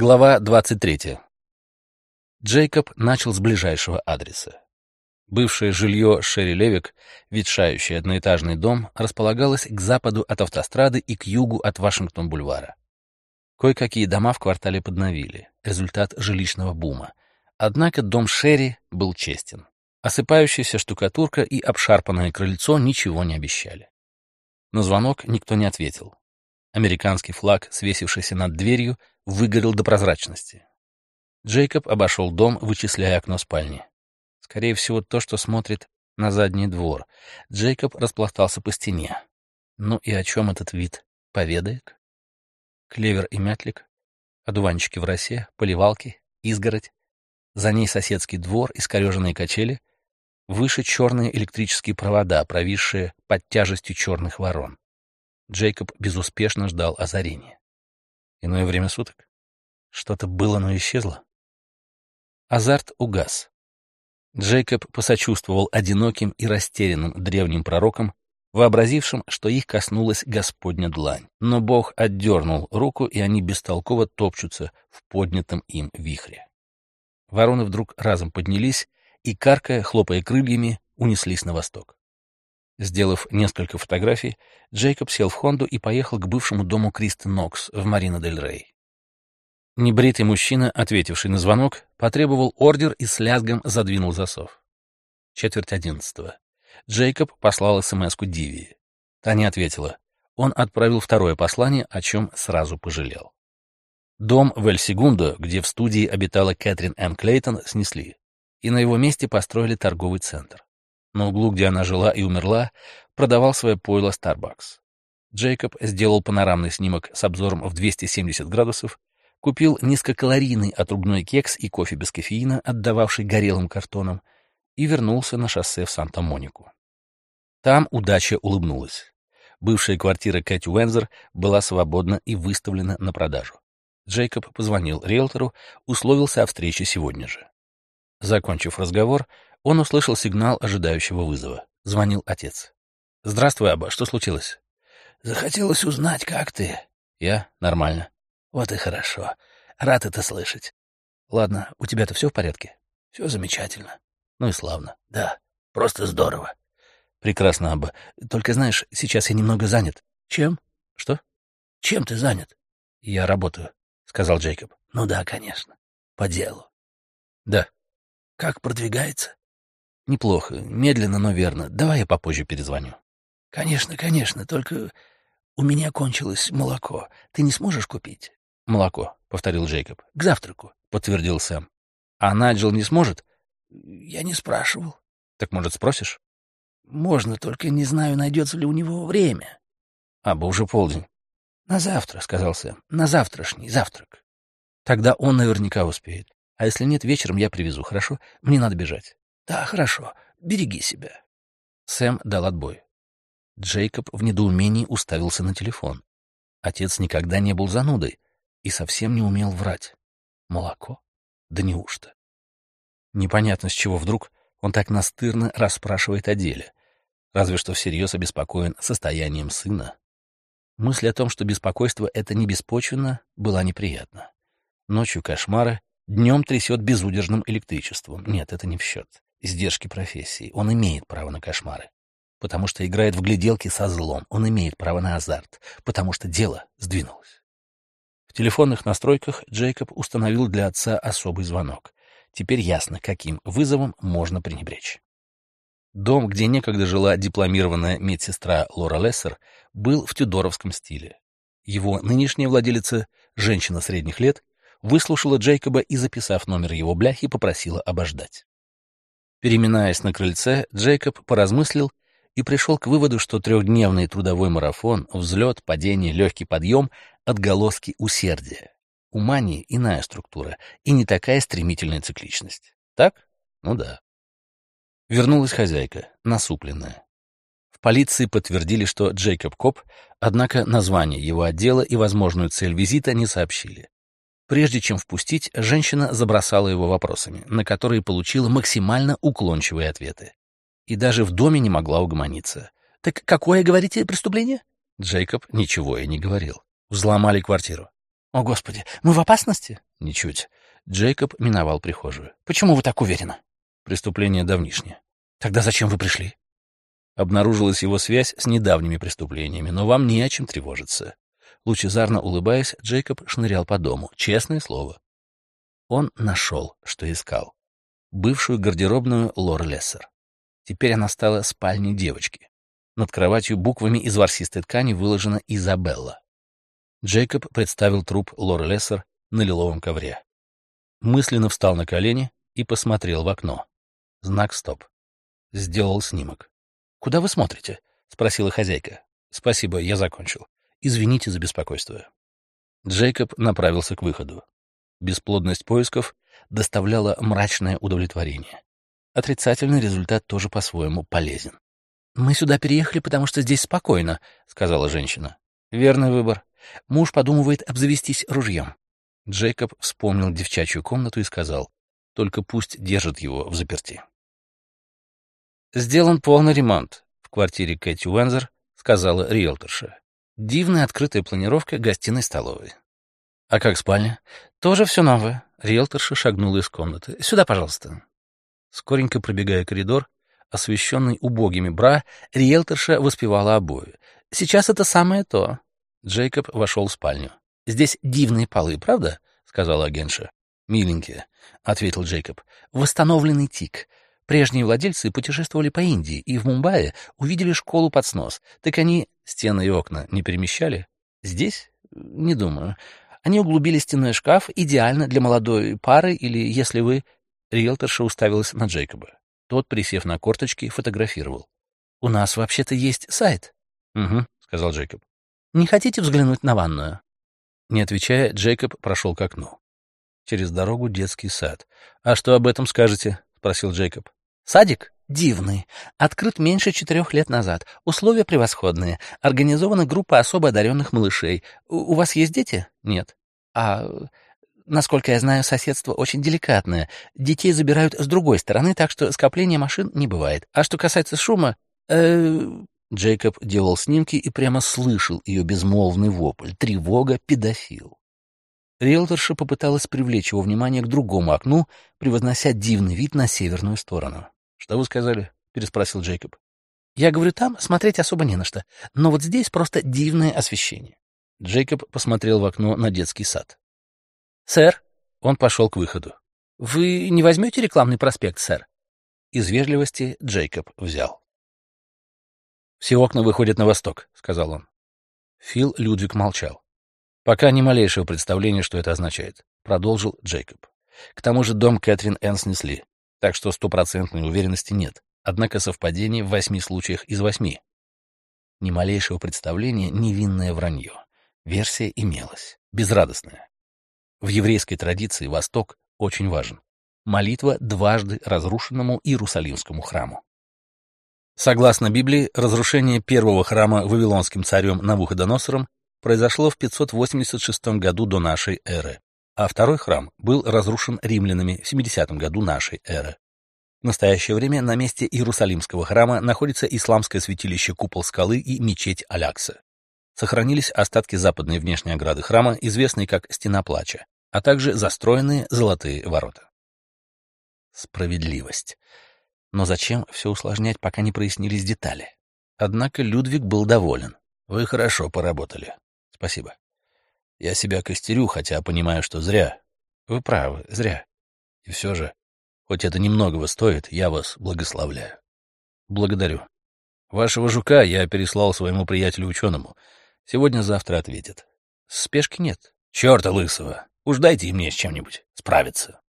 Глава 23. Джейкоб начал с ближайшего адреса. Бывшее жилье Шерри Левик, ветшающий одноэтажный дом, располагалось к западу от автострады и к югу от Вашингтон-бульвара. Кое-какие дома в квартале подновили, результат жилищного бума. Однако дом Шерри был честен. Осыпающаяся штукатурка и обшарпанное крыльцо ничего не обещали. На звонок никто не ответил. Американский флаг, свесившийся над дверью, выгорел до прозрачности. Джейкоб обошел дом, вычисляя окно спальни. Скорее всего, то, что смотрит на задний двор. Джейкоб распластался по стене. Ну и о чем этот вид поведает? Клевер и мятлик, одуванчики в росе, поливалки, изгородь. За ней соседский двор, искореженные качели. Выше черные электрические провода, провисшие под тяжестью черных ворон. Джейкоб безуспешно ждал озарения. Иное время суток? Что-то было, но исчезло. Азарт угас. Джейкоб посочувствовал одиноким и растерянным древним пророкам, вообразившим, что их коснулась Господня длань. Но Бог отдернул руку, и они бестолково топчутся в поднятом им вихре. Вороны вдруг разом поднялись и, каркая, хлопая крыльями, унеслись на восток. Сделав несколько фотографий, Джейкоб сел в Хонду и поехал к бывшему дому Кристи Нокс в Марина-дель-Рей. Небритый мужчина, ответивший на звонок, потребовал ордер и с лязгом задвинул засов. Четверть одиннадцатого. Джейкоб послал СМС-ку Дивии. Та не ответила. Он отправил второе послание, о чем сразу пожалел. Дом в Эль-Сегундо, где в студии обитала Кэтрин М. Клейтон, снесли, и на его месте построили торговый центр. На углу, где она жила и умерла, продавал свое пойло Starbucks. Джейкоб сделал панорамный снимок с обзором в 270 градусов, купил низкокалорийный отрубной кекс и кофе без кофеина, отдававший горелым картоном, и вернулся на шоссе в Санта-Монику. Там удача улыбнулась. Бывшая квартира Кэти Уэнзер была свободна и выставлена на продажу. Джейкоб позвонил риэлтору, условился о встрече сегодня же. Закончив разговор, он услышал сигнал ожидающего вызова. Звонил отец. «Здравствуй, Аба, что случилось?» «Захотелось узнать, как ты». «Я? Нормально». «Вот и хорошо. Рад это слышать». «Ладно, у тебя-то все в порядке?» «Все замечательно». «Ну и славно». «Да, просто здорово». «Прекрасно, Аба. Только, знаешь, сейчас я немного занят». «Чем?» «Что?» «Чем ты занят?» «Я работаю», — сказал Джейкоб. «Ну да, конечно. По делу». «Да». «Как продвигается?» Неплохо, медленно, но верно. Давай я попозже перезвоню. Конечно, конечно, только у меня кончилось молоко. Ты не сможешь купить? Молоко, повторил Джейкоб. К завтраку, подтвердил Сэм. А Наджел не сможет? Я не спрашивал. Так, может, спросишь? Можно, только не знаю, найдется ли у него время. А, бы уже полдень. На завтра, сказал Сэм. На завтрашний завтрак. Тогда он наверняка успеет. А если нет, вечером я привезу, хорошо? Мне надо бежать. Да, хорошо. Береги себя. Сэм дал отбой. Джейкоб в недоумении уставился на телефон. Отец никогда не был занудой и совсем не умел врать. Молоко? Да неужто? Непонятно, с чего вдруг он так настырно расспрашивает о деле. Разве что всерьез обеспокоен состоянием сына. Мысль о том, что беспокойство это не беспочвенно, была неприятна. Ночью кошмары, днем трясет безудержным электричеством. Нет, это не в счет издержки профессии. Он имеет право на кошмары. Потому что играет в гляделки со злом. Он имеет право на азарт. Потому что дело сдвинулось. В телефонных настройках Джейкоб установил для отца особый звонок. Теперь ясно, каким вызовом можно пренебречь. Дом, где некогда жила дипломированная медсестра Лора Лессер, был в тюдоровском стиле. Его нынешняя владелица, женщина средних лет, выслушала Джейкоба и, записав номер его бляхи, попросила обождать. Переминаясь на крыльце, Джейкоб поразмыслил и пришел к выводу, что трехдневный трудовой марафон, взлет, падение, легкий подъем — отголоски усердия. У мании иная структура и не такая стремительная цикличность. Так? Ну да. Вернулась хозяйка, насупленная. В полиции подтвердили, что Джейкоб Коп, однако название его отдела и возможную цель визита не сообщили. Прежде чем впустить, женщина забросала его вопросами, на которые получила максимально уклончивые ответы. И даже в доме не могла угомониться. «Так какое, говорите, преступление?» Джейкоб ничего и не говорил. Взломали квартиру. О, Господи, мы в опасности? Ничуть. Джейкоб миновал прихожую. Почему вы так уверены? Преступление давнишнее. Тогда зачем вы пришли? Обнаружилась его связь с недавними преступлениями, но вам не о чем тревожиться. Лучезарно улыбаясь, Джейкоб шнырял по дому. Честное слово. Он нашел, что искал. Бывшую гардеробную Лор Лессер. Теперь она стала спальней девочки. Над кроватью буквами из ворсистой ткани выложена Изабелла. Джейкоб представил труп Лор Лессер на лиловом ковре. Мысленно встал на колени и посмотрел в окно. Знак «Стоп». Сделал снимок. «Куда вы смотрите?» — спросила хозяйка. «Спасибо, я закончил. Извините за беспокойство». Джейкоб направился к выходу. Бесплодность поисков доставляла мрачное удовлетворение. Отрицательный результат тоже по-своему полезен. «Мы сюда переехали, потому что здесь спокойно», — сказала женщина. «Верный выбор. Муж подумывает обзавестись ружьем». Джейкоб вспомнил девчачью комнату и сказал, «Только пусть держит его в заперти». «Сделан полный ремонт», — в квартире Кэти Уэнзер сказала риэлторша. «Дивная открытая планировка гостиной-столовой». «А как спальня?» «Тоже все новое». Риэлторша шагнула из комнаты. «Сюда, пожалуйста». Скоренько пробегая коридор, освещенный убогими бра, риэлторша воспевала обои. «Сейчас это самое то». Джейкоб вошел в спальню. «Здесь дивные полы, правда?» — сказала агентша. «Миленькие», — ответил Джейкоб. «Восстановленный тик. Прежние владельцы путешествовали по Индии и в Мумбаи увидели школу под снос. Так они стены и окна не перемещали? Здесь? Не думаю. Они углубили стенной шкаф идеально для молодой пары или, если вы... Риэлторша уставилась на Джейкоба. Тот, присев на корточки, фотографировал. «У нас вообще-то есть сайт». «Угу», — сказал Джейкоб. «Не хотите взглянуть на ванную?» Не отвечая, Джейкоб прошел к окну. Через дорогу детский сад. «А что об этом скажете?» — спросил Джейкоб. «Садик дивный. Открыт меньше четырех лет назад. Условия превосходные. Организована группа особо одаренных малышей. У, у вас есть дети? Нет. А Насколько я знаю, соседство очень деликатное. Детей забирают с другой стороны, так что скопления машин не бывает. А что касается шума... Э... Джейкоб делал снимки и прямо слышал ее безмолвный вопль. Тревога, педофил. Риэлторша попыталась привлечь его внимание к другому окну, превознося дивный вид на северную сторону. «Что вы сказали?» — переспросил Джейкоб. «Я говорю, там смотреть особо не на что, но вот здесь просто дивное освещение». Джейкоб посмотрел в окно на детский сад. «Сэр?» Он пошел к выходу. «Вы не возьмете рекламный проспект, сэр?» Из вежливости Джейкоб взял. «Все окна выходят на восток», — сказал он. Фил Людвиг молчал. «Пока ни малейшего представления, что это означает», — продолжил Джейкоб. «К тому же дом Кэтрин Энн снесли, так что стопроцентной уверенности нет, однако совпадение в восьми случаях из восьми. Ни малейшего представления — невинное вранье. Версия имелась, безрадостная. В еврейской традиции Восток очень важен. Молитва дважды разрушенному Иерусалимскому храму. Согласно Библии, разрушение первого храма вавилонским царем Навуходоносором произошло в 586 году до нашей эры, а второй храм был разрушен римлянами в 70 году нашей эры. В настоящее время на месте Иерусалимского храма находится исламское святилище Купол Скалы и мечеть Алякса сохранились остатки западной внешней ограды храма, известной как Стена Плача, а также застроенные золотые ворота. Справедливость. Но зачем все усложнять, пока не прояснились детали? Однако Людвиг был доволен. Вы хорошо поработали. Спасибо. Я себя костерю, хотя понимаю, что зря. Вы правы, зря. И все же, хоть это немногого стоит, я вас благословляю. Благодарю. Вашего жука я переслал своему приятелю-ученому — Сегодня-завтра ответит. Спешки нет. Черта лысого. Уж дайте и мне с чем-нибудь справиться.